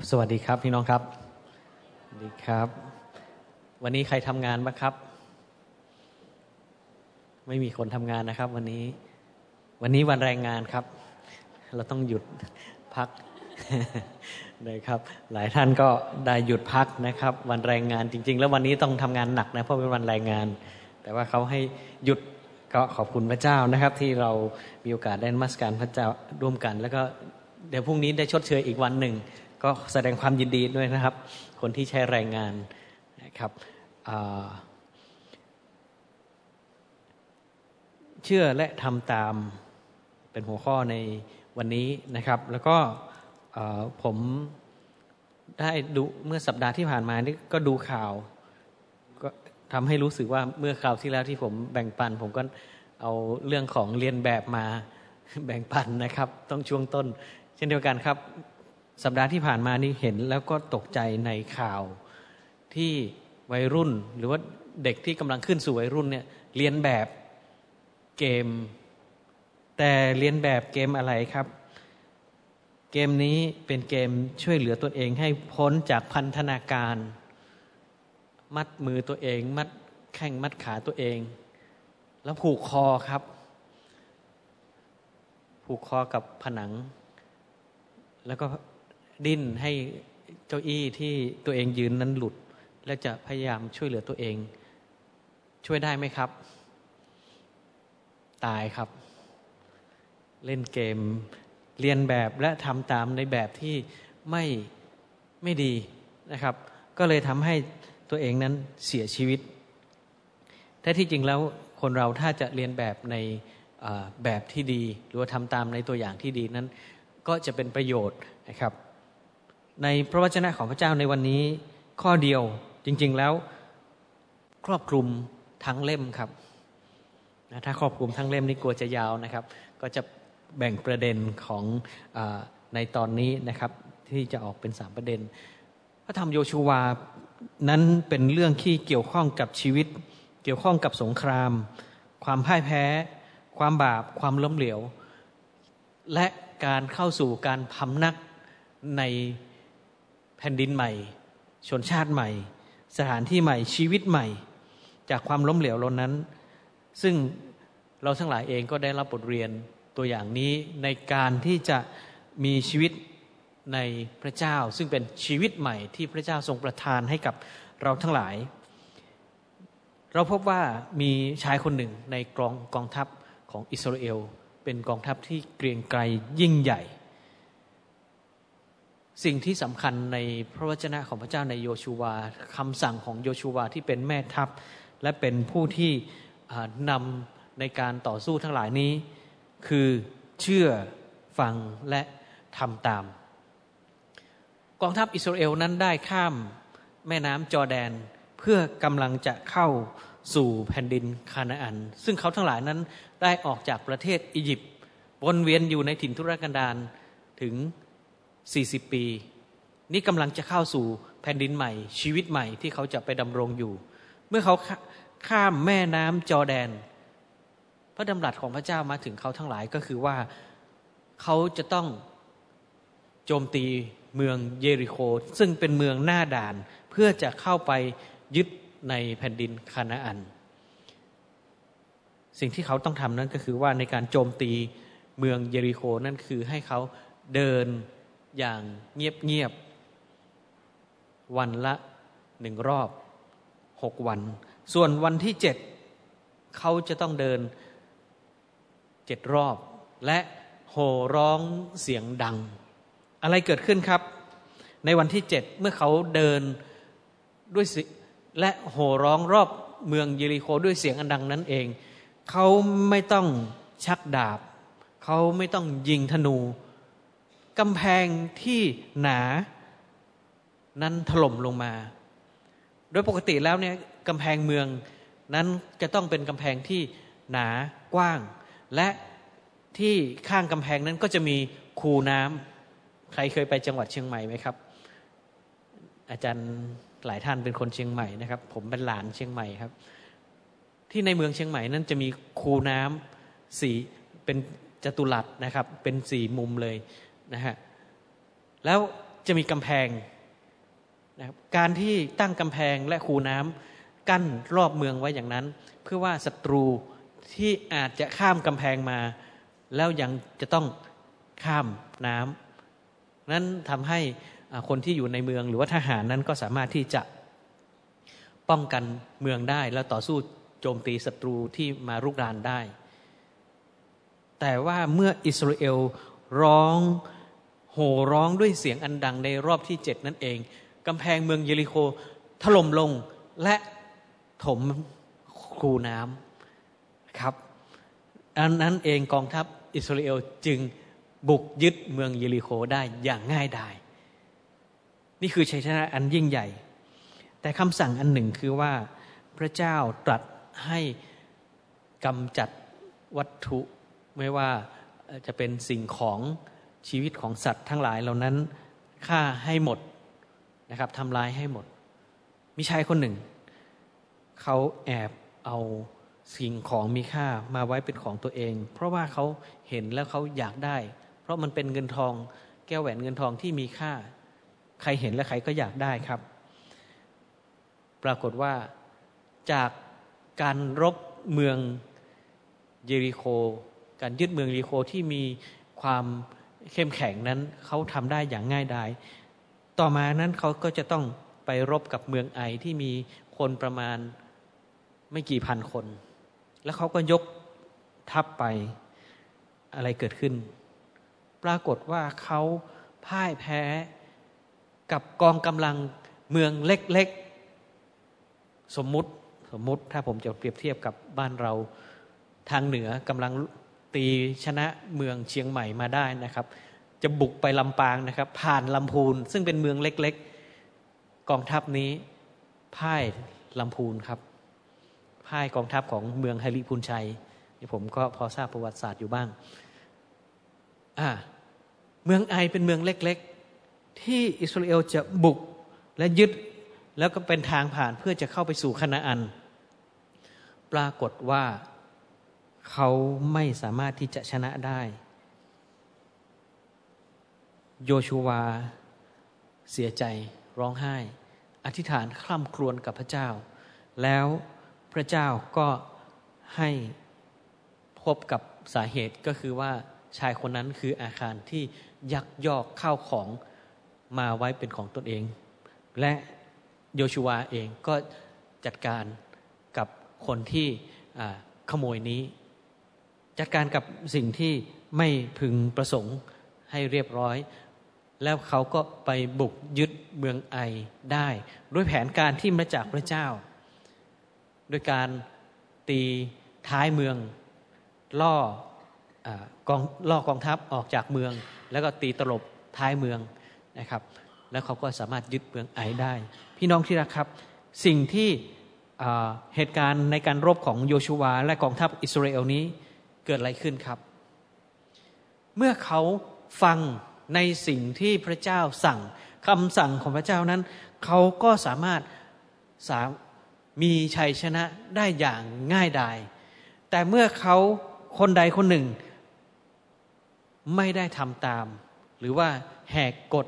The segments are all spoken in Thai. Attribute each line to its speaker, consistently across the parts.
Speaker 1: ครับสวัสดีครับพี่น้องครับสวัสดีครับ วันนี้ใครทำงานบ้างครับ ไม่มีคนทำงานนะครับ วันนี้ วันนี้วันแรงงานครับ เราต้องหยุดพักนะครับ หลายท่านก็ได้หยุดพักนะครับ วันแรงงานจริง ๆ แล้ววันนี้ต้องทำงานหนักนะเพราะเป็นวันแรงงาน แต่ว่าเขาให้หยุดก็ขอบคุณพระเจ้านะครับ ที่เรามีโอกาสได้มัสการพระเจ้าร่วมกัน แล้วก็เดี๋ยวพรุ่งนี้ได้ชดเชยอีกวันหนึ่ง ก็แสดงความยินดีด้วยนะครับ คนที่ใช้แรงงานนะครับเชื่อและทำตามเป็นหัวข้อในวันนี้นะครับ แล้วก็ผมได้ดูเมื่อสัปดาห์ที่ผ่านมานี่ก็ดูข่าวก็ทำให้รู้สึกว่าเมื่อข่าวที่แล้วที่ผมแบ่งปัน ผมก็เอาเรื่องของเรียนแบบมาแบ่งปันนะครับ ต้องช่วงต้น เช่นเดียวกันครับ สัปดาห์ที่ผ่านมานี่เห็นแล้วก็ตกใจในข่าวที่วัยรุ่น หรือว่าเด็กที่กำลังขึ้นสู่วัยรุ่นเนี่ยเรียนแบบเกม แต่เรียนแบบเกมอะไรครับ เกมนี้เป็นเกมช่วยเหลือตัวเองให้พ้นจากพันธนาการ มัดมือตัวเอง มัดแข้งมัดขาตัวเอง แล้วผูกคอครับ ผูกคอกับผนัง แล้วก็ ดิ้นให้เก้าอี้ที่ตัวเองยืนนั้นหลุด และจะพยายามช่วยเหลือตัวเอง ช่วยได้ไหมครับ ตายครับ เล่นเกมเรียนแบบและทำตามในแบบที่ไม่ไม่ดีนะครับ ก็เลยทำให้ตัวเองนั้นเสียชีวิตแต่ที่จริงแล้วคนเราถ้าจะเรียนแบบในแบบที่ดี หรือว่าทำตามในตัวอย่างที่ดีนั้น ก็จะเป็นประโยชน์นะครับ ในพระวจนะของพระเจ้าในวันนี้ข้อเดียวจริง ๆแล้วครอบคลุมทั้งเล่มครับนะถ้าครอบคลุมทั้งเล่มนี่กลัวจะยาวนะครับ ก็จะแบ่งประเด็นของอในตอนนี้นะครับที่จะออกเป็นสามประเด็น พระธรรมโยชูวานั้นเป็นเรื่องที่เกี่ยวข้องกับชีวิต เกี่ยวข้องกับสงคราม ความพ่ายแพ้ ความบาป ความล้มเหลว และการเข้าสู่การพำนักใน แผ่นดินใหม่ ชนชาติใหม่ สถานที่ใหม่ชีวิตใหม่ จากความล้มเหลวลนนั้น ซึ่งเราทั้งหลายเองก็ได้รับบทเรียนตัวอย่างนี้ในการที่จะมีชีวิตในพระเจ้า ซึ่งเป็นชีวิตใหม่ที่พระเจ้าทรงประทานให้กับเราทั้งหลาย เราพบว่ามีชายคนหนึ่งในกองกองทัพของอิสราเอล เป็นกองทัพที่เกรียงไกรยิ่งใหญ่ สิ่งที่สำคัญในพระวจนะของพระเจ้าในโยชูวาคำสั่งของโยชูวาที่เป็นแม่ทัพ และเป็นผู้ที่นำในการต่อสู้ทั้งหลายนี้ คือเชื่อฟังและทำตาม กองทัพอิสราเอลนั้นได้ข้ามแม่น้ำจอแดนเพื่อกำลังจะเข้าสู่แผ่นดินคานาอัน ซึ่งเขาทั้งหลายนั้นได้ออกจากประเทศอียิปต์วนเวียนอยู่ในถิ่นทุรกันดารถึง 40 ปี นี่กำลังจะเข้าสู่แผ่นดินใหม่ ชีวิตใหม่ที่เขาจะไปดำรงอยู่ เมื่อเขาข้ามแม่น้ำจอแดน พระดำรัสของพระเจ้ามาถึงเขาทั้งหลายก็คือว่าเขาจะต้องโจมตีเมืองเยริโค ซึ่งเป็นเมืองหน้าด่าน เพื่อจะเข้าไปยึดในแผ่นดินคานาอัน สิ่งที่เขาต้องทำนั้นก็คือว่าในการโจมตีเมืองเยริโคนั่นคือให้เขาเดิน อย่างเงียบๆวันละหนึ่งรอบหกวัน ส่วนวันที่เจ็ดเขาจะต้องเดินเจ็ดรอบ และโห่ร้องเสียงดัง อะไรเกิดขึ้นครับ ในวันที่เจ็ดเมื่อเขาเดินด้วยและโห่ร้องรอบเมืองเยริโคด้วยเสียงอันดังนั้นเอง เขาไม่ต้องชักดาบ เขาไม่ต้องยิงธนู กำแพงที่หนานั้นถล่มลงมา โดยปกติแล้วเนี่ยกำแพงเมืองนั้นจะต้องเป็นกำแพงที่หนากว้าง และที่ข้างกำแพงนั้นก็จะมีคูน้ำใครเคยไปจังหวัดเชียงใหม่ไหมครับ อาจารย์หลายท่านเป็นคนเชียงใหม่นะครับ ผมเป็นหลานเชียงใหม่ครับ ที่ในเมืองเชียงใหม่นั้นจะมีคูน้ำสีเป็นจัตุรัสนะครับ เป็นสี่มุมเลย นะฮะแล้วจะมีกำแพงนะครับการที่ตั้งกำแพงและคูน้ำกั้นรอบเมืองไว้อย่างนั้น เพื่อว่าศัตรูที่อาจจะข้ามกำแพงมา แล้วยังจะต้องข้ามน้ำนั้นทำให้คนที่อยู่ในเมืองหรือว่าทหารนั้นก็สามารถที่จะป้องกันเมืองได้ แล้วต่อสู้โจมตีศัตรูที่มารุกรานได้ แต่ว่าเมื่ออิสราเอลร้อง โห่ร้องด้วยเสียงอันดังในรอบที่เจ็ดนั่นเองกำแพงเมืองเยริโคถล่มลงและถมคูน้ำครับอันนั้นเองกองทัพอิสราเอลจึงบุกยึดเมืองเยริโคได้อย่างง่ายดายนี่คือชัยชนะอันยิ่งใหญ่ แต่คำสั่งอันหนึ่งคือว่าพระเจ้าตรัสให้กำจัดวัตถุไม่ว่าจะเป็นสิ่งของ ชีวิตของสัตว์ทั้งหลายเหล่านั้นฆ่าให้หมดนะครับทำลายให้หมด มีชายคนหนึ่ง เขาแอบเอาสิ่งของมีค่ามาไว้เป็นของตัวเอง เพราะว่าเขาเห็นแล้วเขาอยากได้ เพราะมันเป็นเงินทองแก้วแหวนเงินทองที่มีค่า ใครเห็นและใครก็อยากได้ครับ ปรากฏว่าจากการรบเมืองเยริโค การยึดเมืองเยริโคที่มีความ เข้มแข็งนั้นเขาทำได้อย่างง่ายดาย ต่อมานั้นเขาก็จะต้องไปรบกับเมืองไอที่มีคนประมาณไม่กี่พันคน แล้วเขาก็ยกทัพไปอะไรเกิดขึ้น ปรากฏว่าเขาพ่ายแพ้กับกองกำลังเมืองเล็กๆ สมมุติสมมุติถ้าผมจะเปรียบเทียบกับบ้านเราทางเหนือกำลัง ตีชนะเมืองเชียงใหม่มาได้นะครับ จะบุกไปลำปางนะครับ ผ่านลำพูนซึ่งเป็นเมืองเล็กๆ กองทัพนี้พ่ายลำพูนครับพ่ายกองทัพของเมืองไฮริพูนชัยนี่ผมก็พอทราบประวัติศาสตร์อยู่บ้างอ่าเมืองไอเป็นเมืองเล็กๆ ที่อิสราเอลจะบุกและยึดแล้วก็เป็นทางผ่านเพื่อจะเข้าไปสู่คณาอัน ปรากฏว่า เขาไม่สามารถที่จะชนะได้ โยชูวา เสียใจร้องไห้ อธิษฐานคร่ำครวญกับพระเจ้า แล้วพระเจ้าก็ให้พบกับสาเหตุก็คือว่าชายคนนั้นคืออาคารที่ยักยอกข้าวของมาไว้เป็นของตนเอง และโยชูวาเองก็จัดการกับคนที่ขโมยนี้ จัดการกับสิ่งที่ไม่พึงประสงค์ให้เรียบร้อย แล้วเขาก็ไปบุกยึดเมืองไอได้ ด้วยแผนการที่มาจากพระเจ้า โดยการตีท้ายเมืองล่อกองล่อกองทัพออกจากเมือง แล้วก็ตีตลบท้ายเมืองนะครับ แล้วเขาก็สามารถยึดเมืองไอได้ พี่น้องที่รักครับ สิ่งที่เหตุการณ์ในการรบของโยชูวาและกองทัพอิสราเอลนี้ เกิดอะไรขึ้นครับ เมื่อเขาฟังในสิ่งที่พระเจ้าสั่งคำสั่งของพระเจ้านั้น เขาก็สามารถสามีชัยชนะได้อย่างง่ายดาย แต่เมื่อเขาคนใดคนหนึ่ง ไม่ได้ทำตาม หรือว่าแหกกฎ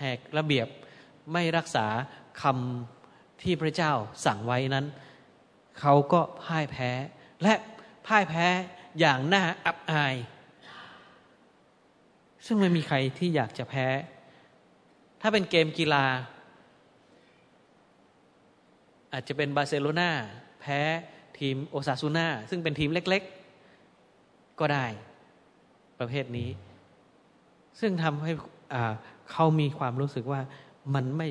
Speaker 1: แหกระเบียบไม่รักษาคำที่พระเจ้าสั่งไว้นั้น เขาก็พ่ายแพ้และพ่ายแพ้ อย่างน่าอับอาย ซึ่งไม่มีใครที่อยากจะแพ้ ถ้าเป็นเกมกีฬา อาจจะเป็นบาร์เซโลนาแพ้ทีมโอซาซูนาซึ่งเป็นทีมเล็ก ๆ ก็ได้ ประเภทนี้ ซึ่งทำให้เขามีความรู้สึกว่ามันไม่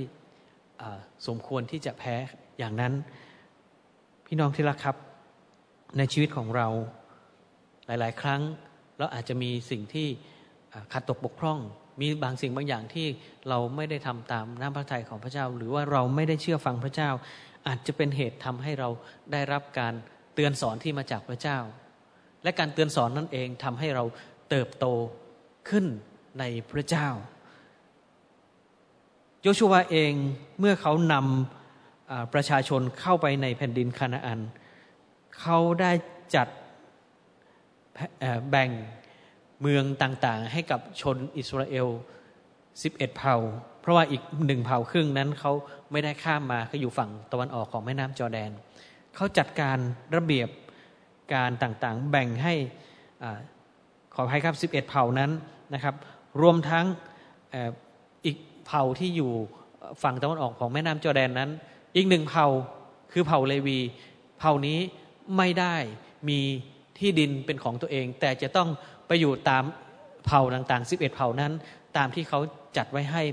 Speaker 1: สมควรที่จะแพ้อย่างนั้น พี่น้องที่รักครับ ในชีวิตของเรา หลาย ๆ ครั้งเราอาจจะมีสิ่งที่ขาดตกบกพร่อง มีบางสิ่งบางอย่างที่เราไม่ได้ทำตามน้ำพระทัยของพระเจ้า หรือว่าเราไม่ได้เชื่อฟังพระเจ้า อาจจะเป็นเหตุทำให้เราได้รับการเตือนสอนที่มาจากพระเจ้า และการเตือนสอนนั่นเองทำให้เราเติบโตขึ้นในพระเจ้า โยชูวาเองเมื่อเขานำประชาชนเข้าไปในแผ่นดินคานาอัน เขาได้จัด แบ่งเมืองต่างๆ ให้กับชนอิสราเอล 11 เผ่า เพราะว่าอีกหนึ่งเผ่าครึ่งนั้นเขาไม่ได้ข้ามมาเขาอยู่ฝั่งตะวันออกของแม่น้ำจอแดน เขาจัดการระเบียบการต่างๆ แบ่งให้ขออภัยครับ 11 เผ่านั้นนะครับ รวมทั้งอีกเผ่าที่อยู่ฝั่งตะวันออกของแม่น้ำจอแดนนั้น อีกหนึ่งเผ่าคือเผ่าเลวี เผ่านี้ไม่ได้มี ที่ดินเป็นของตัวเอง แต่จะต้องไปอยู่ตามเผ่าต่างๆ 11 เผ่านั้น ตามที่เขาจัดไว้ให้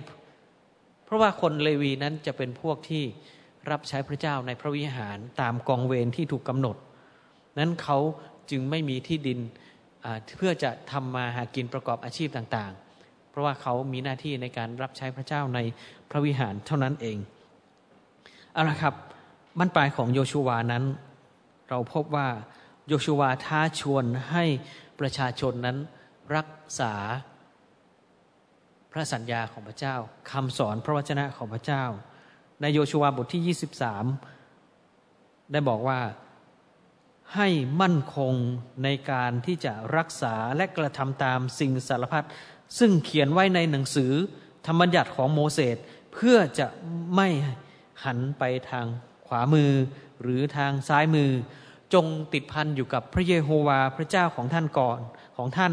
Speaker 1: เพราะว่าคนเลวีนั้นจะเป็นพวกที่รับใช้พระเจ้าในพระวิหารตามกองเวรที่ถูกกำหนด นั้นเขาจึงไม่มีที่ดินเพื่อจะทำมาหากินประกอบอาชีพต่างๆ เพราะว่าเขามีหน้าที่ในการรับใช้พระเจ้าในพระวิหารเท่านั้นเองเอาละครับบรรปลายของโยชูวานั้น เราพบว่า โยชูวาท้าชวนให้ประชาชนนั้นรักษาพระสัญญาของพระเจ้าคำสอนพระวจนะของพระเจ้า ในโยชูวาบทที่ 23 ได้บอกว่าให้มั่นคงในการที่จะรักษาและกระทำตามสิ่งสารพัดซึ่งเขียนไว้ในหนังสือธรรมบัญญัติของโมเสสเพื่อจะไม่หันไปทางขวามือหรือทางซ้ายมือ จงติดพันอยู่กับพระเยโฮวาพระเจ้าของท่านก่อนของท่าน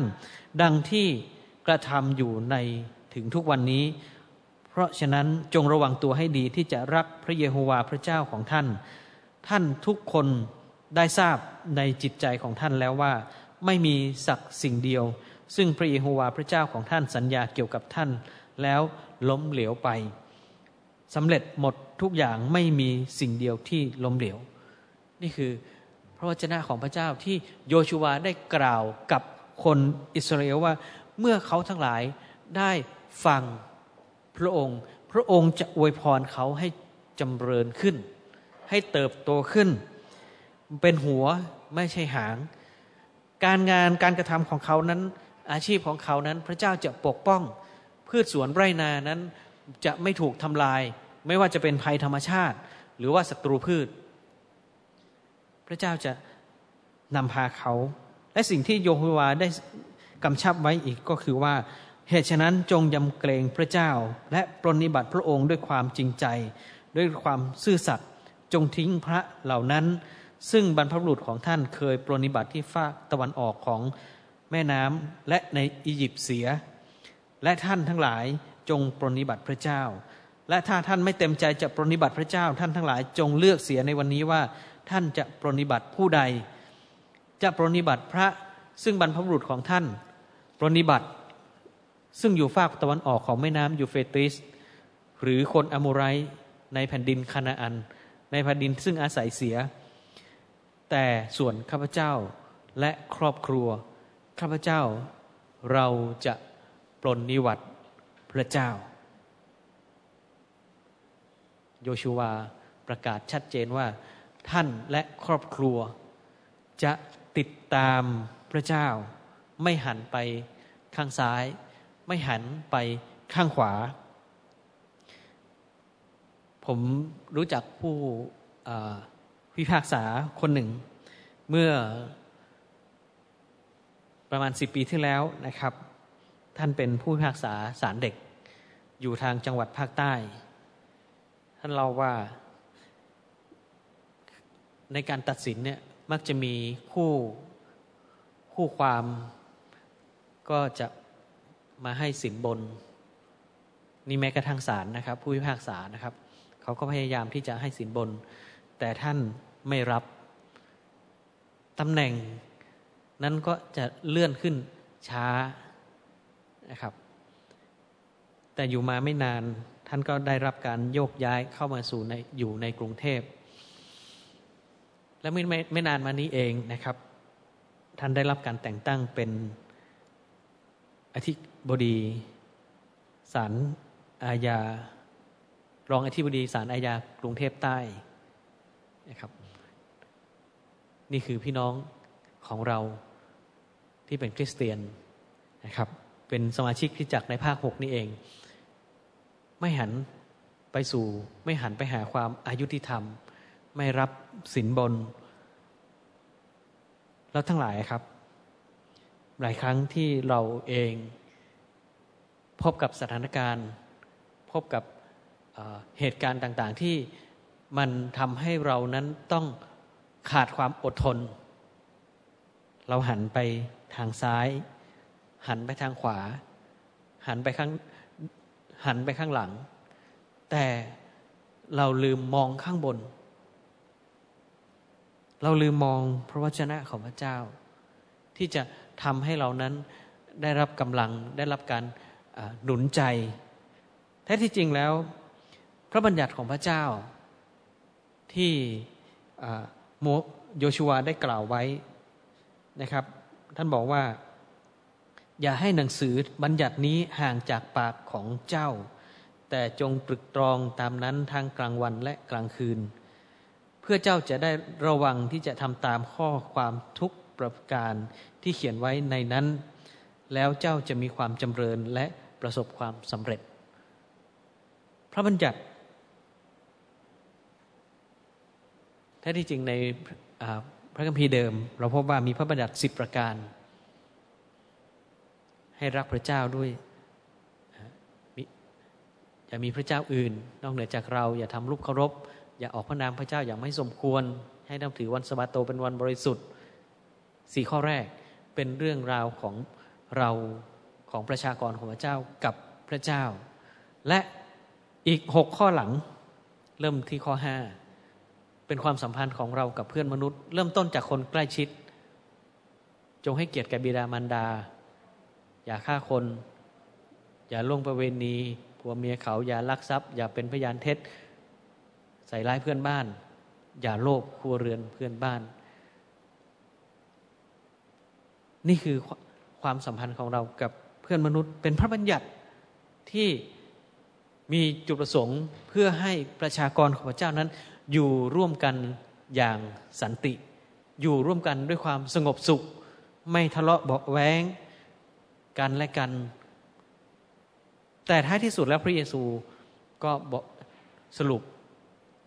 Speaker 1: ดังที่กระทำอยู่ในถึงทุกวันนี้ เพราะฉะนั้นจงระวังตัวให้ดีที่จะรักพระเยโฮวาพระเจ้าของท่าน ท่านทุกคนได้ทราบในจิตใจของท่านแล้วว่า ไม่มีสักสิ่งเดียว ซึ่งพระเยโฮวาห์พระเจ้าของท่านสัญญาเกี่ยวกับท่าน แล้วล้มเหลวไปสำเร็จหมดทุกอย่างไม่มีสิ่งเดียวที่ล้มเหลว นี่คือ ระวจนะของพระเจ้าที่โยชูวาได้กล่าวกับคนอิสราเอลว่า เมื่อเขาทั้งหลายได้ฟังพระองค์ พระองค์จะอวยพรเขาให้จำเริญขึ้น ให้เติบโตขึ้น เป็นหัวไม่ใช่หาง การงานการกระทำของเขานั้น อาชีพของเขานั้น พระเจ้าจะปกป้อง พืชสวนไร่นานั้นจะไม่ถูกทำลาย ไม่ว่าจะเป็นภัยธรรมชาติ หรือว่าศัตรูพืช พระเจ้าจะนำพาเขา และสิ่งที่โยฮวาได้กำชับไว้อีกก็คือว่า เหตุฉะนั้นจงยำเกรงพระเจ้า และปรนิบัติพระองค์ด้วยความจริงใจ ด้วยความซื่อสัตย์จงทิ้งพระเหล่านั้น ซึ่งบรรพบุรุษของท่านเคยปรนิบัติที่ฝากตะวันออกของแม่น้ำและในอียิปต์เสีย และท่านทั้งหลายจงปรนิบัติพระเจ้า และถ้าท่านไม่เต็มใจจะปรนิบัติพระเจ้า ท่านทั้งหลายจงเลือกเสียในวันนี้ว่า ท่านจะปรนิบัติผู้ใด จะปรนิบัติพระซึ่งบรรพบุรุษของท่าน ปรนิบัติซึ่งอยู่ฝากตะวันออกของแม่น้ำยูเฟติส หรือคนอโมไรในแผ่นดินคานาอัน ในแผ่นดินซึ่งอาศัยเสีย แต่ส่วนข้าพเจ้าและครอบครัว ข้าพเจ้าเราจะปลนนิวัตพระเจ้า โยชูวาประกาศชัดเจนว่า ท่านและครอบครัว จะติดตามพระเจ้า ไม่หันไปข้างซ้าย ไม่หันไปข้างขวา ผมรู้จักผู้พิพากษาคนหนึ่ง เมื่อประมาณสิบปีที่แล้วนะครับ ท่านเป็นผู้พิพากษาศาลเด็ก อยู่ทางจังหวัดภาคใต้ ท่านเล่าว่า ในการตัดสินเนี่ยมักจะมีคู่คู่ความก็จะมาให้สินบน นี่แม้กระทั่งศาลนะครับ ผู้พิพากษานะครับ เขาก็พยายามที่จะให้สินบน แต่ท่านไม่รับตำแหน่งนั้นก็จะเลื่อนขึ้นช้านะครับ แต่อยู่มาไม่นานท่านก็ได้รับการโยกย้ายเข้ามาสู่ในอยู่ในกรุงเทพ และไม่ไม่ไม่นานมานี้เองนะครับ ท่านได้รับการแต่งตั้งเป็นอธิบดีศาลอาญารองอธิบดีศาลอาญากรุงเทพใต้นะครับ นี่คือพี่น้องของเราที่เป็นคริสเตียนนะครับ เป็นสมาชิกคริสจักในภาคหกนี่เอง ไม่หันไปสู่ไม่หันไปหาความอายุติธรรม ไม่รับสินบน แล้วทั้งหลายครับ หลายครั้งที่เราเอง พบกับสถานการณ์ พบกับเหตุการณ์ต่าง ๆ ที่มันทำให้เรานั้นต้องขาดความอดทน เราหันไปทางซ้าย หันไปทางขวา หันไปข้างหันไปข้างหลัง แต่เราลืมมองข้างบน เราลืมมองพระวจนะของพระเจ้า ที่จะทำให้เรานั้นได้รับกำลังได้รับการหนุนใจ แท้ที่จริงแล้ว พระบัญญัติของพระเจ้า ที่โมโยชูวได้กล่าวไว้นะครับ ท่านบอกว่า อย่าให้หนังสือบัญญัตินี้ห่างจากปากของเจ้า แต่จงตรึกตรองตามนั้นทางกลางวันและกลางคืน เพื่อเจ้าจะได้ระวังที่จะทำตามข้อความทุกประการที่เขียนไว้ในนั้น แล้วเจ้าจะมีความจำเริญและประสบความสำเร็จ พระบัญญัติแท้ที่จริงในพระคัมภีร์เดิม เราพบว่ามีพระบัญญัติสิบประการ ให้รักพระเจ้าด้วยอย่ามีพระเจ้าอื่น นอกเหนือจากเราอย่าทำรูปเคารพ อย่าออกพระนามพระเจ้าอย่างไม่สมควร ให้นับถือวันสบาโตเป็นวันบริสุทธิ์สี่ข้อแรกเป็นเรื่องราวของเราของประชากรของพระเจ้ากับพระเจ้า และอีกหกข้อหลังเริ่มที่ข้อห้าเป็นความสัมพันธ์ของเรากับเพื่อนมนุษย์ เริ่มต้นจากคนใกล้ชิด จงให้เกียรติแก่บิดามารดา อย่าฆ่าคน อย่าล่วงประเวณีผัวเมียเขาอย่าลักทรัพย์ อย่าเป็นพยานเท็จ ส่ร้ายเพื่อนบ้าน อย่าโลภครัวเรือนเพื่อนบ้าน นี่คือความสัมพันธ์ของเรากับเพื่อนมนุษย์ เป็นพระบัญญัติที่มีจุดประสงค์เพื่อให้ประชากรของพระเจ้านั้น อยู่ร่วมกันอย่างสันติ อยู่ร่วมกันด้วยความสงบสุข ไม่ทะเลาะเบาแว้งกันและกัน แต่ท้ายที่สุดแล้วพระเยซูก็บอกสรุป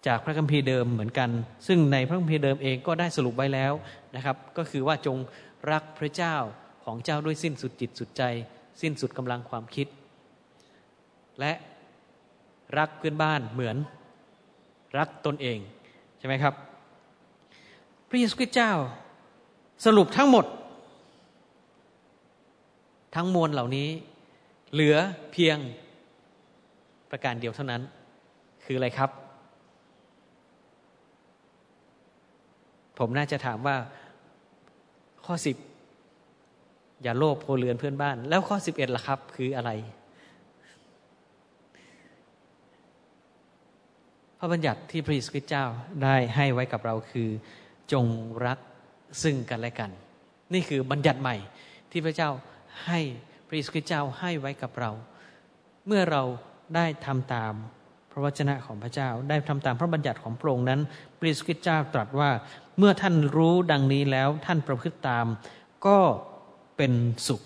Speaker 1: จากพระคัมภีร์เดิมเหมือนกัน ซึ่งในพระคัมภีร์เดิมเองก็ได้สรุปไว้แล้วนะครับ ก็คือว่าจงรักพระเจ้าของเจ้าด้วยสิ้นสุดจิตสุดใจ สิ้นสุดกำลังความคิด และรักเพื่อนบ้านเหมือนรักตนเองใช่ไหมครับ พระเยซูคริสต์เจ้าสรุปทั้งหมด ทั้งมวลเหล่านี้เหลือเพียงประการเดียวเท่านั้น คืออะไรครับ ผมน่าจะถามว่าข้อสิบอย่าโลภโพเรือนเพื่อนบ้าน แล้วข้อสิบเอ็ดล่ะครับ คืออะไร พระบัญญัติที่พระเยซูคริสต์เจ้าได้ให้ไว้กับเราคือจงรักซึ่งกันและกัน นี่คือบัญญัติใหม่ที่พระเจ้าให้พระเยซูคริสต์เจ้าให้ไว้กับเรา เมื่อเราได้ทำตามพระวจนะของพระเจ้า ได้ทำตามพระบัญญัติของพระองค์นั้นพระเยซูคริสต์เจ้าตรัสว่า เมื่อท่านรู้ดังนี้แล้วท่านประพฤติตาม ก็เป็นสุข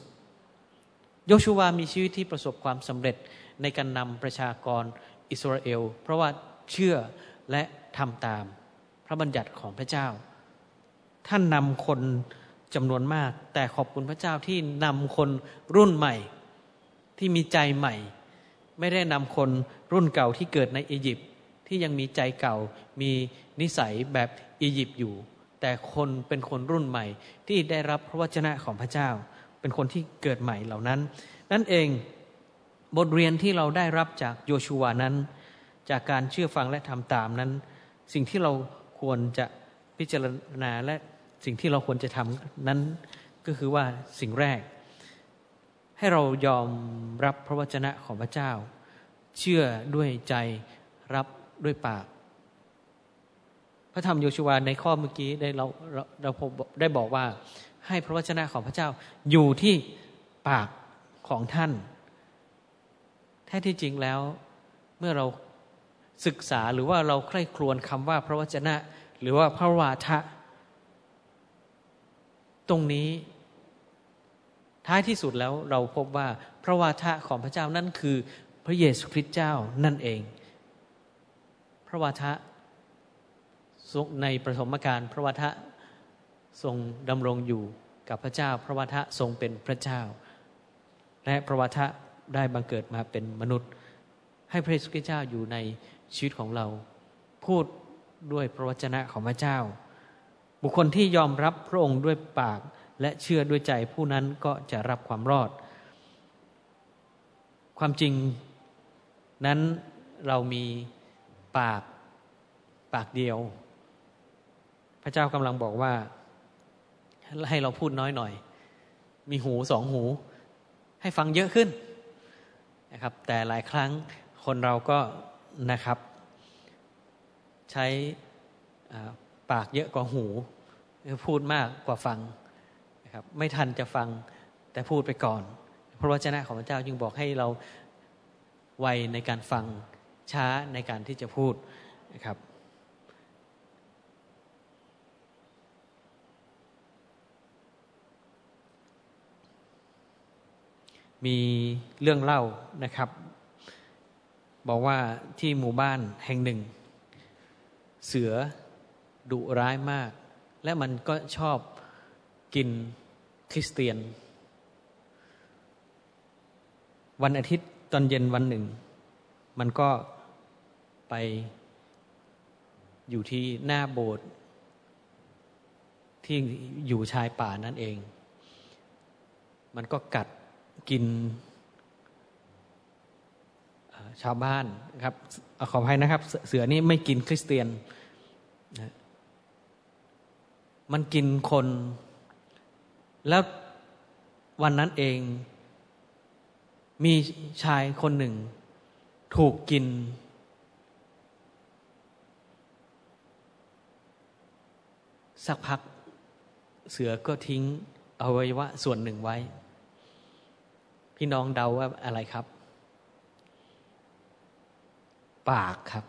Speaker 1: โยชูวามีชีวิตที่ประสบความสำเร็จในการนำประชากรอิสราเอล เพราะว่าเชื่อและทำตามพระบัญญัติของพระเจ้า ท่านนำคนจำนวนมาก แต่ขอบคุณพระเจ้าที่นำคนรุ่นใหม่ที่มีใจใหม่ ไม่ได้นำคนรุ่นเก่าที่เกิดในอียิปต์ ที่ยังมีใจเก่า มีนิสัยแบบอียิปต์อยู่ แต่คนเป็นคนรุ่นใหม่ที่ได้รับพระวจนะของพระเจ้า เป็นคนที่เกิดใหม่เหล่านั้น นั่นเองบทเรียนที่เราได้รับจากโยชูวานั้น จากการเชื่อฟังและทำตามนั้น สิ่งที่เราควรจะพิจารณาและสิ่งที่เราควรจะทำนั้นก็คือว่าสิ่งแรก ให้เรายอมรับพระวจนะของพระเจ้า เชื่อด้วยใจรับ ด้วยปาก พระธรรมโยชูวาในข้อเมื่อกี้ได้เราเราได้บอกว่า ให้พระวจนะของพระเจ้าอยู่ที่ปากของท่าน แท้ที่จริงแล้วเมื่อเราศึกษาหรือว่าเราใคร่ครวญคำว่าพระวจนะ หรือว่าพระวาทะ ตรงนี้ ท้ายที่สุดแล้วเราพบว่าพระวาทะของพระเจ้านั่นคือพระเยซูคริสต์เจ้านั่นเอง พระวาทะในประสมการพระวาทะทรงดำรงอยู่กับพระเจ้า พระวาทะทรงเป็นพระเจ้า และพระวาทะได้บังเกิดมาเป็นมนุษย์ ให้พระเยซูคริสต์เจ้าอยู่ในชีวิตของเรา พูดด้วยพระวจนะของพระเจ้า บุคคลที่ยอมรับพระองค์ด้วยปากและเชื่อด้วยใจผู้นั้นก็จะรับความรอด ความจริงนั้นเรามี ปากปากเดียว พระเจ้ากำลังบอกว่า ให้เราพูดน้อยหน่อย มีหูสองหู ให้ฟังเยอะขึ้นนะครับ แต่หลายครั้งคนเราก็นะครับ ใช้ปากเยอะกว่าหูพูดมากกว่าฟังนะครับ ไม่ทันจะฟังแต่พูดไปก่อน พระวจนะของพระเจ้าจึงบอกให้เราไวในการฟัง ช้าในการที่จะพูดนะครับมีเรื่องเล่านะครับ บอกว่าที่หมู่บ้านแห่งหนึ่ง เสือดุร้ายมาก และมันก็ชอบกินคริสเตียน วันอาทิตย์ตอนเย็นวันหนึ่ง มันก็ ไปอยู่ที่หน้าโบสถ์ที่อยู่ชายป่านั่นเอง มันก็กัดกินชาวบ้านครับขออภัยนะครับ เสือนี่ไม่กินคริสเตียนนะมันกินคน แล้ววันนั้นเอง มีชายคนหนึ่ง ถูกกิน สักพักเสือก็ทิ้งอวัยวะส่วนหนึ่งไว้ พี่น้องเดาว่าอะไรครับ ปากครับ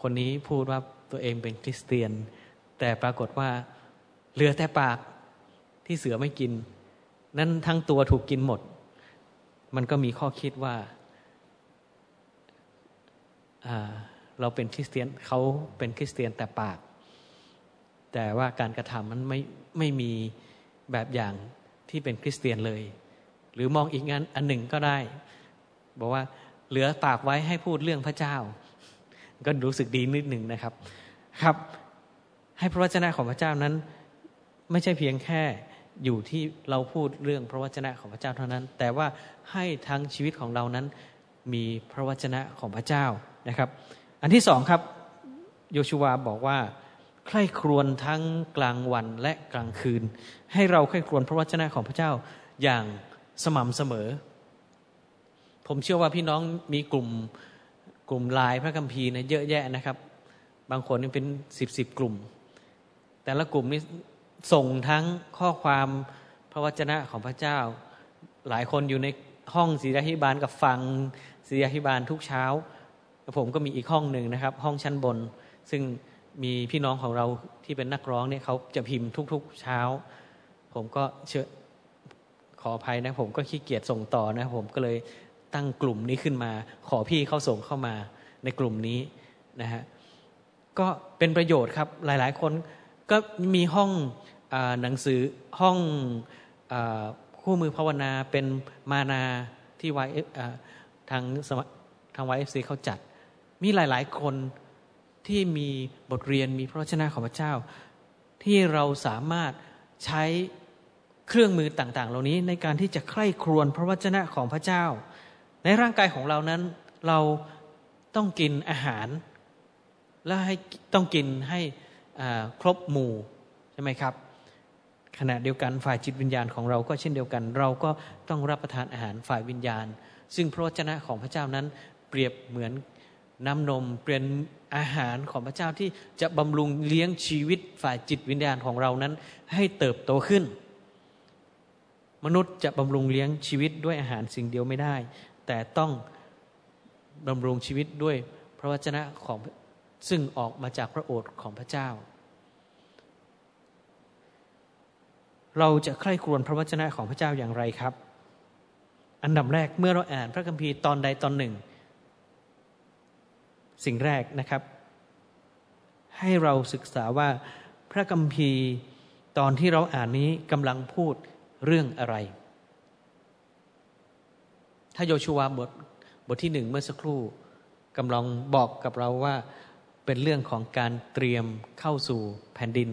Speaker 1: คนนี้พูดว่าตัวเองเป็นคริสเตียน แต่ปรากฏว่าเหลือแต่ปากที่เสือไม่กิน นั้นทั้งตัวถูกกินหมด มันก็มีข้อคิดว่าเราเป็นคริสเตียนเขาเป็นคริสเตียนแต่ปาก แต่ว่าการกระทำมันไม่ไม่มีแบบอย่างที่เป็นคริสเตียนเลย หรือมองอีกงานอันหนึ่งก็ได้ บอกว่าเหลือปากไว้ให้พูดเรื่องพระเจ้า ก็รู้สึกดีนิดหนึ่งนะครับ ครับ ให้พระวจนะของพระเจ้านั้น ไม่ใช่เพียงแค่อยู่ที่เราพูดเรื่องพระวจนะของพระเจ้าเท่านั้น แต่ว่าให้ทั้งชีวิตของเรานั้นมีพระวจนะของพระเจ้านะครับ อันที่สองครับ โยชูวาบอกว่า ใคร่ครวญทั้งกลางวันและกลางคืน ให้เราใคร่ครวญพระวจนะของพระเจ้าอย่างสม่ำเสมอ ผมเชื่อว่าพี่น้องมีกลุ่มกลุ่มลายพระคัมภีร์นะเยอะแยะนะครับ บางคนนี่เป็นสิบสิบกลุ่ม แต่ละกลุ่มนี้ส่งทั้งข้อความพระวจนะของพระเจ้า หลายคนอยู่ในห้องศิริยาบาลกับฟังศิริยาบาลทุกเช้า ผมก็มีอีกห้องหนึ่งนะครับ ห้องชั้นบน ซึ่ง มีพี่น้องของเราที่เป็นนักร้องเนี่ยเขาจะพิมพ์ทุก ๆเช้า ผมก็เชื่อขออภัยนะผมก็ขี้เกียจส่งต่อนะผมก็เลยตั้งกลุ่มนี้ขึ้นมา ขอพี่เขาส่งเข้ามาในกลุ่มนี้นะฮะก็เป็นประโยชน์ครับหลายๆ คนก็มีห้องอหนังสือห้องอคู่มือภาวนาเป็นมานาที่ไวทางทางไวเอฟซีเขาจัด มีหลายๆ คน ที่มีบทเรียนมีพระวจนะของพระเจ้า ที่เราสามารถใช้เครื่องมือต่าง ๆ เหล่านี้ในการที่จะใคร่ครวญพระวจนะของพระเจ้า ในร่างกายของเรานั้นเราต้องกินอาหาร และให้ต้องกินให้ครบหมู่ใช่ไหมครับ ขณะเดียวกันฝ่ายจิตวิญญาณของเราก็เช่นเดียวกัน เราก็ต้องรับประทานอาหารฝ่ายวิญญาณ ซึ่งพระวจนะของพระเจ้านั้นเปรียบเหมือน น้ำนมเป็นอาหารของพระเจ้าที่จะบำรุงเลี้ยงชีวิตฝ่ายจิตวิญญาณของเรานั้น ให้เติบโตขึ้น มนุษย์จะบำรุงเลี้ยงชีวิตด้วยอาหารสิ่งเดียวไม่ได้ แต่ต้องบำรุงชีวิตด้วยพระวจนะของซึ่งออกมาจากพระโอษฐ์ของพระเจ้า เราจะใคร่ครวญพระวจนะของพระเจ้าอย่างไรครับ อันดับแรกเมื่อเราอ่านพระคัมภีร์ตอนใดตอนหนึ่ง สิ่งแรกนะครับ ให้เราศึกษาว่าพระกัมภีร์ตอนที่เราอ่านนี้กำลังพูดเรื่องอะไร ถ้าโยชูวาบทบทที่หนึ่งเมื่อสักครู่กำลังบอกกับเราว่าเป็นเรื่องของการเตรียมเข้าสู่แผ่นดิน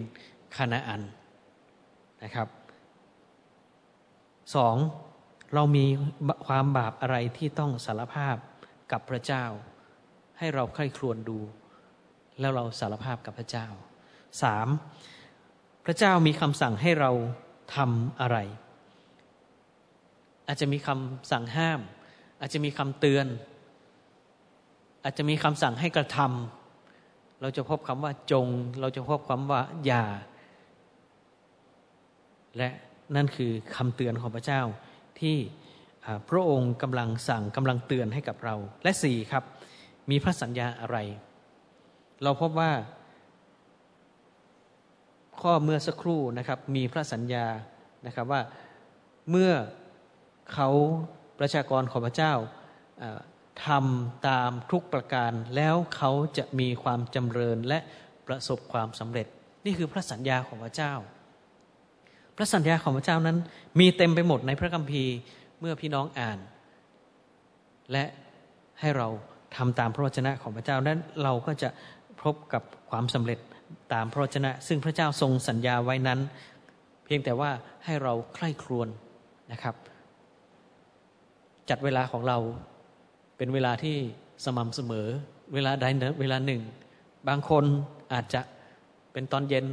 Speaker 1: คานาอันนะครับสองเรามีความบาปอะไรที่ต้องสารภาพกับพระเจ้า ให้เราใคร่ครวญดู แล้วเราสารภาพกับพระเจ้าสามพระเจ้ามีคำสั่งให้เราทำอะไร อาจจะมีคำสั่งห้าม อาจจะมีคำเตือน อาจจะมีคำสั่งให้กระทำเราจะพบคำว่าจง เราจะพบคำว่าอย่า และนั่นคือคำเตือนของพระเจ้าที่พระองค์กำลังสั่งกำลังเตือนให้กับเรา และสี่ครับ มีพระสัญญาอะไร เราพบว่า ข้อเมื่อสักครู่นะครับ มีพระสัญญานะครับว่าเมื่อเขาประชากรของพระเจ้าทำตามทุกประการแล้วเขาจะมีความจำเริญและประสบความสำเร็จ นี่คือพระสัญญาของพระเจ้า พระสัญญาของพระเจ้านั้น มีเต็มไปหมดในพระคัมภีร์เมื่อพี่น้องอ่าน และให้เรา ทำตามพระวจนะของพระเจ้านั้นเราก็จะพบกับความสำเร็จตามพระวจนะ ซึ่งพระเจ้าทรงสัญญาไว้นั้น เพียงแต่ว่าให้เราใคร่ครวญนะครับ จัดเวลาของเราเป็นเวลาที่สม่ำเสมอ เวลาใดเวลาหนึ่ง บางคนอาจจะเป็นตอนเย็น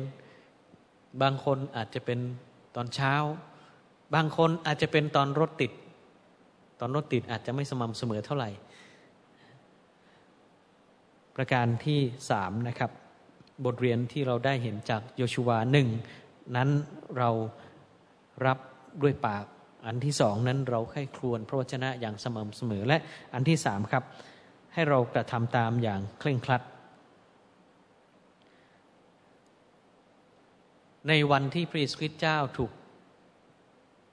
Speaker 1: บางคนอาจจะเป็นตอนเช้า บางคนอาจจะเป็นตอนรถติด ตอนรถติดอาจจะไม่สม่ำเสมอเท่าไหร่ ประการที่สามนะครับ บทเรียนที่เราได้เห็นจากโยชูวาหนึ่งนั้นเรารับด้วยปากอันที่สองนั้นเราให้ครวญพระวจนะอย่างสม่ำเสมอและอันที่สามครับ ให้เรากระทำตามอย่างเคร่งครัด ในวันที่พระเยซูคริสต์เจ้าถูก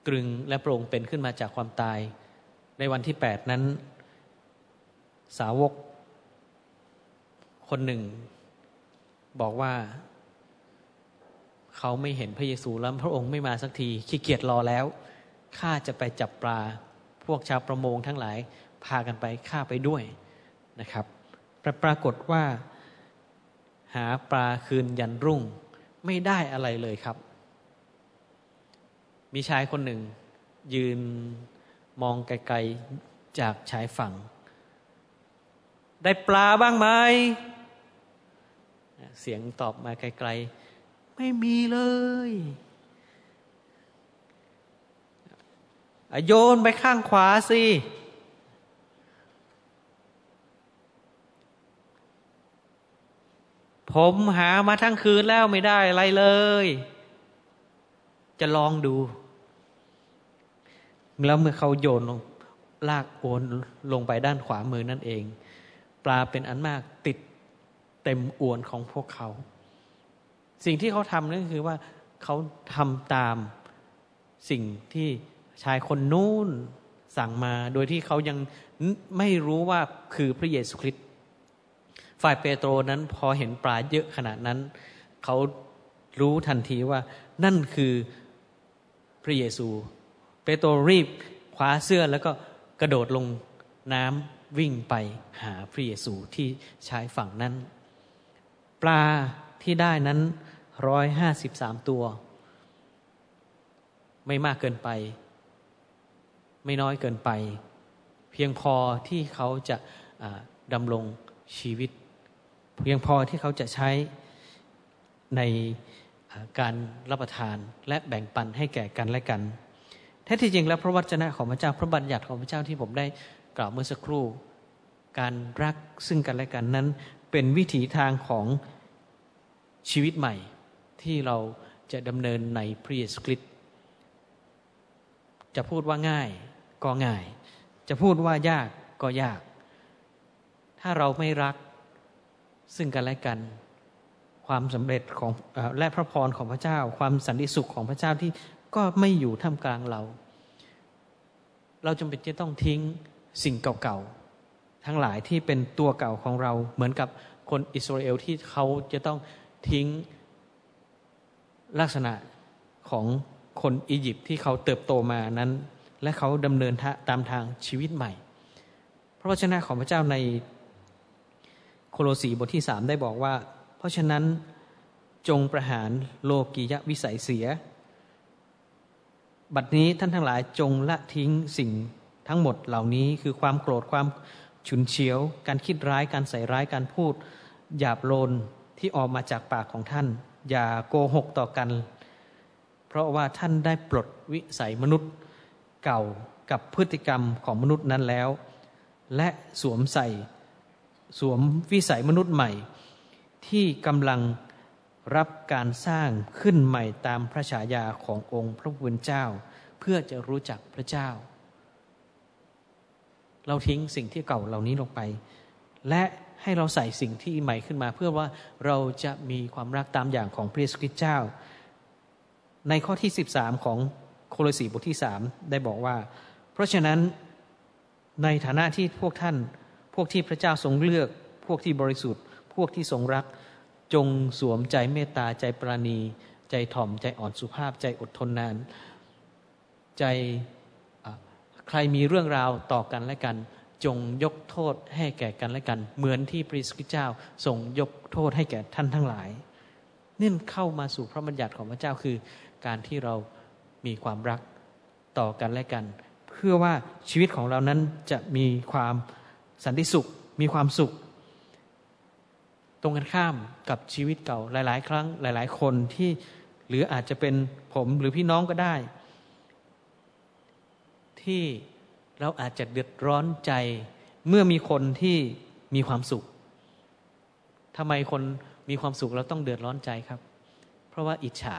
Speaker 1: ตรึงและโปร่งเป็นขึ้นมาจากความตาย ในวันที่แปดนั้น สาวก คนหนึ่ง บอกว่า เขาไม่เห็นพระเยซูแล้วพระองค์ไม่มาสักทีขี้เกียจรอแล้วข้าจะไปจับปลาพวกชาวประมงทั้งหลายพากันไปข้าไปด้วยนะครับปรากฏว่า หาปลาคืนยันรุ่ง ไม่ได้อะไรเลยครับ มีชายคนหนึ่ง ยืนมองไกลๆจากชายฝั่ง ได้ปลาบ้างไหม เสียงตอบมาไกลๆ ไม่มีเลยโยนไปข้างขวาสิ ผมหามาทั้งคืนแล้วไม่ได้อะไรเลย จะลองดู แล้วเมื่อเขาโยนลงลากโอนลงไปด้านขวามือนั่นเอง ปลาเป็นอันมากติด เต็มอวนของพวกเขา สิ่งที่เขาทำนั่นคือว่าเขาทำตามสิ่งที่ชายคนนู้นสั่งมาโดยที่เขายังไม่รู้ว่าคือพระเยซูคริสต์ฝ่ายเปโตรนั้นพอเห็นปลาเยอะขนาดนั้น เขารู้ทันทีว่านั่นคือพระเยซู เปโตรรีบคว้าเสื้อแล้วก็กระโดดลงน้ำวิ่งไปหาพระเยซูที่ชายฝั่งนั้น ปลาที่ได้นั้นร้อยห้าสิบสามตัว ไม่มากเกินไป ไม่น้อยเกินไป เพียงพอที่เขาจะดำรงชีวิต เพียงพอที่เขาจะใช้ในการรับประทานและแบ่งปันให้แก่กันและกันแท้ที่จริงแล้วพระวจนะของพระเจ้าพระบัญญัติของพระเจ้าที่ผมได้กล่าวเมื่อสักครู่ การรักซึ่งกันและกันนั้น เป็นวิถีทางของชีวิตใหม่ ที่เราจะดำเนินในพระเยซูคริสต์จะพูดว่าง่ายก็ง่าย จะพูดว่ายากก็ยาก ถ้าเราไม่รักซึ่งกันและกัน ความสำเร็จของและพระพรของพระเจ้า ความสันติสุขของพระเจ้าที่ก็ไม่อยู่ท่ามกลางเรา เราจำเป็นจะต้องทิ้งสิ่งเก่าๆ ทั้งหลายที่เป็นตัวเก่าของเราเหมือนกับคนอิสราเอลที่เขาจะต้องทิ้งลักษณะของคนอียิปต์ที่เขาเติบโตมานั้น และเขาดำเนินตามทางชีวิตใหม่ พระวจนะของพระเจ้าในโคโลสีบทที่สามได้บอกว่า เพราะฉะนั้นจงประหารโลกียะวิสัยเสีย บัดนี้ท่านทั้งหลายจงละทิ้งสิ่งทั้งหมดเหล่านี้คือความโกรธความ ฉุนเฉียว การคิดร้ายการใส่ร้ายการพูด หยาบโลนที่ออกมาจากปากของท่าน อย่าโกหกต่อกัน เพราะว่าท่านได้ปลดวิสัยมนุษย์เก่ากับพฤติกรรมของมนุษย์นั้นแล้ว และสวมใส่สวมวิสัยมนุษย์ใหม่ ที่กำลังรับการสร้างขึ้นใหม่ตามพระฉายาขององค์พระผู้เป็นเจ้า เพื่อจะรู้จักพระเจ้า เราทิ้งสิ่งที่เก่าเหล่านี้ลงไป และให้เราใส่สิ่งที่ใหม่ขึ้นมา เพื่อว่าเราจะมีความรักตามอย่างของพระเยซูคริสต์เจ้า ในข้อที่ 13 ของโคลสีบทที่สามได้บอกว่า เพราะฉะนั้นในฐานะที่พวกท่าน พวกที่พระเจ้าทรงเลือก พวกที่บริสุทธิ์ พวกที่ทรงรัก จงสวมใจเมตตาใจปราณี ใจถ่อมใจอ่อนสุภาพใจอดทนนาน ใจ ใครมีเรื่องราวต่อกันและกัน จงยกโทษให้แก่กันและกัน เหมือนที่พระสุเจ้าทรงยกโทษให้แก่ท่านทั้งหลายนี่เข้ามาสู่พระบัญญัติของพระเจ้าคือ การที่เรามีความรักต่อกันและกัน เพื่อว่าชีวิตของเรานั้นจะมีความสันติสุข มีความสุข ตรงกันข้ามกับชีวิตเก่าหลาย ๆ ครั้งหลาย ๆ คนที่หรืออาจจะเป็นผมหรือพี่น้องก็ได้ ที่เราอาจจะเดือดร้อนใจ เมื่อมีคนที่มีความสุขทำไมคนมีความสุขเราต้องเดือดร้อนใจครับ เพราะว่าอิจฉา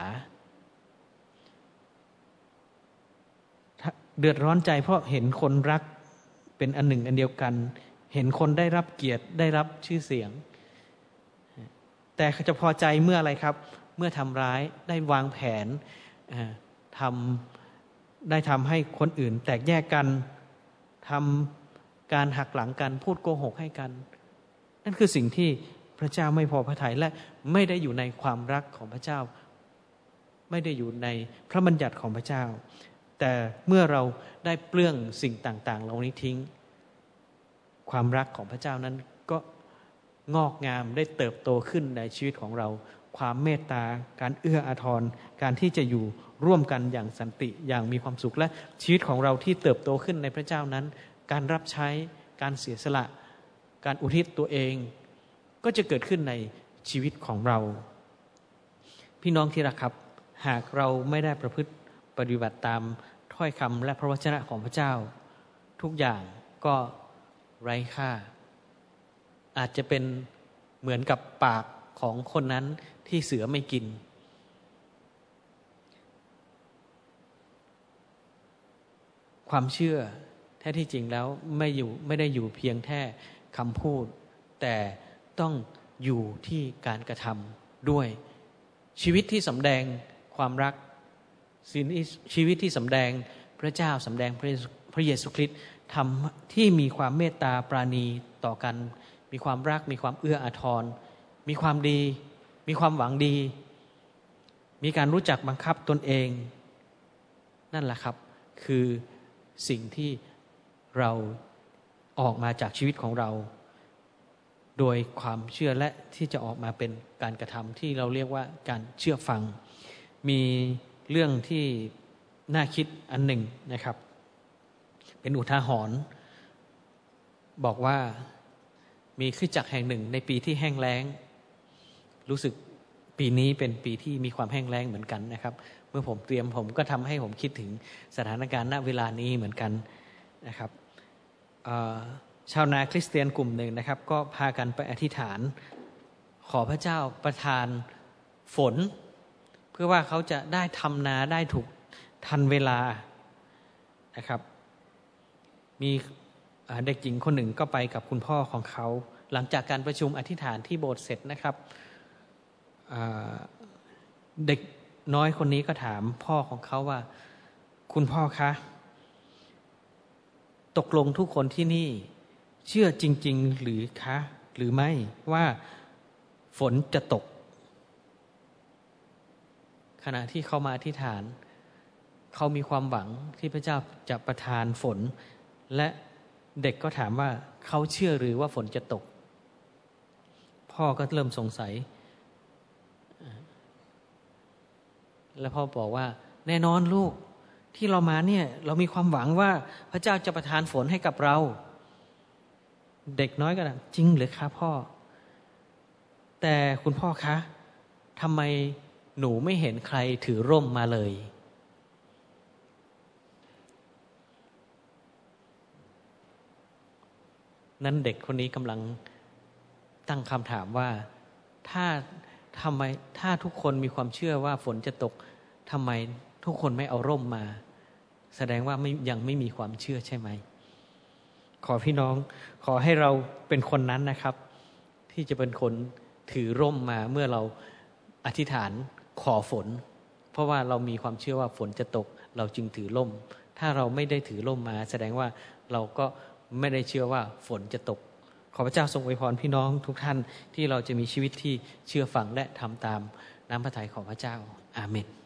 Speaker 1: เดือดร้อนใจ เพราะเห็นคนรักเป็นอันหนึ่งอันเดียวกัน เห็นคนได้รับเกียรติได้รับชื่อเสียง แต่จะพอใจเมื่ออะไรครับ เมื่อทำร้ายได้วางแผนทำ ได้ทำให้คนอื่นแตกแยกกันทำการหักหลังกันพูดโกหกให้กัน นั่นคือสิ่งที่พระเจ้าไม่พอพระทัยและไม่ได้อยู่ในความรักของพระเจ้า ไม่ได้อยู่ในพระบัญญัติของพระเจ้า แต่เมื่อเราได้เปลื้องสิ่งต่าง ๆ เหล่านี้ทิ้ง ความรักของพระเจ้านั้นก็งอกงามได้เติบโตขึ้นในชีวิตของเรา ความเมตตา การเอื้ออาทรการที่จะอยู่ ร่วมกันอย่างสันติอย่างมีความสุขและชีวิตของเราที่เติบโตขึ้นในพระเจ้านั้น การรับใช้การเสียสละ การอุทิศตัวเอง ก็จะเกิดขึ้นในชีวิตของเรา พี่น้องที่รักครับ หากเราไม่ได้ประพฤติปฏิบัติตามถ้อยคำและพระวจนะของพระเจ้า ทุกอย่างก็ไร้ค่า อาจจะเป็นเหมือนกับปากของคนนั้นที่เสือไม่กิน ความเชื่อแท้ที่จริงแล้วไม่อยู่ไม่ได้อยู่เพียงแค่คำพูด แต่ต้องอยู่ที่การกระทำด้วย ชีวิตที่สำแดงความรักชีวิตที่สำแดงพระเจ้าสำแดงพระเยซูคริสต์ทำที่มีความเมตตาปราณีต่อกัน มีความรัก มีความเอื้ออาทร มีความดี มีความหวังดี มีการรู้จักบังคับตนเอง นั่นแหละครับ คือ สิ่งที่เราออกมาจากชีวิตของเรา โดยความเชื่อและที่จะออกมาเป็นการกระทำที่เราเรียกว่าการเชื่อฟัง มีเรื่องที่น่าคิดอันหนึ่งนะครับ เป็นอุทาหรณ์บอกว่ามีขึ้นจักแห่งหนึ่งในปีที่แห้งแล้ง รู้สึกปีนี้เป็นปีที่มีความแห้งแล้งเหมือนกันนะครับ มื่อผมเตรียมผมก็ทำให้ผมคิดถึงสถานการณ์ณเวลานี้เหมือนกันนะครับชาวนาคริสเตียนกลุ่มหนึ่งนะครับ ก็พากันไปอธิษฐาน ขอพระเจ้าประทานฝน เพื่อว่าเขาจะได้ทำนาได้ถูกทันเวลานะครับ มีเด็กหญิงคนหนึ่งก็ไปกับคุณพ่อของเขา หลังจากการประชุมอธิษฐานที่โบสถ์เสร็จนะครับเด็ก น้อยคนนี้ก็ถามพ่อของเขาว่า คุณพ่อคะ ตกลงทุกคนที่นี่ เชื่อจริง ๆ หรือคะ หรือไม่ว่าฝนจะตก ขณะที่เขามาอธิษฐาน เขามีความหวังที่พระเจ้าจะประทานฝน และเด็กก็ถามว่าเขาเชื่อหรือว่าฝนจะตก พ่อก็เริ่มสงสัย แล้วพ่อบอกว่า แน่นอนลูกที่เรามาเนี่ย เรามีความหวังว่าพระเจ้าจะประทานฝนให้กับเรา เด็กน้อยก็จริงหรือคะพ่อ แต่คุณพ่อคะทำไมหนูไม่เห็นใครถือร่มมาเลย นั้นเด็กคนนี้กำลังตั้งคำถามว่าถ้า ทำไมถ้าทุกคนมีความเชื่อว่าฝนจะตกทำไมทุกคนไม่เอาร่มมา แสดงว่าไม่ยังไม่มีความเชื่อใช่ไหม ขอพี่น้องขอให้เราเป็นคนนั้นนะครับ ที่จะเป็นคนถือร่มมาเมื่อเราอธิษฐานขอฝน เพราะว่าเรามีความเชื่อว่าฝนจะตก เราจึงถือร่ม ถ้าเราไม่ได้ถือร่มมา แสดงว่าเราก็ไม่ได้เชื่อว่าฝนจะตก ขอพระเจ้าทรงอวยพรพี่น้องทุกท่านที่เราจะมีชีวิตที่เชื่อฟังและทำตามน้ำพระทัยของพระเจ้าอาเมน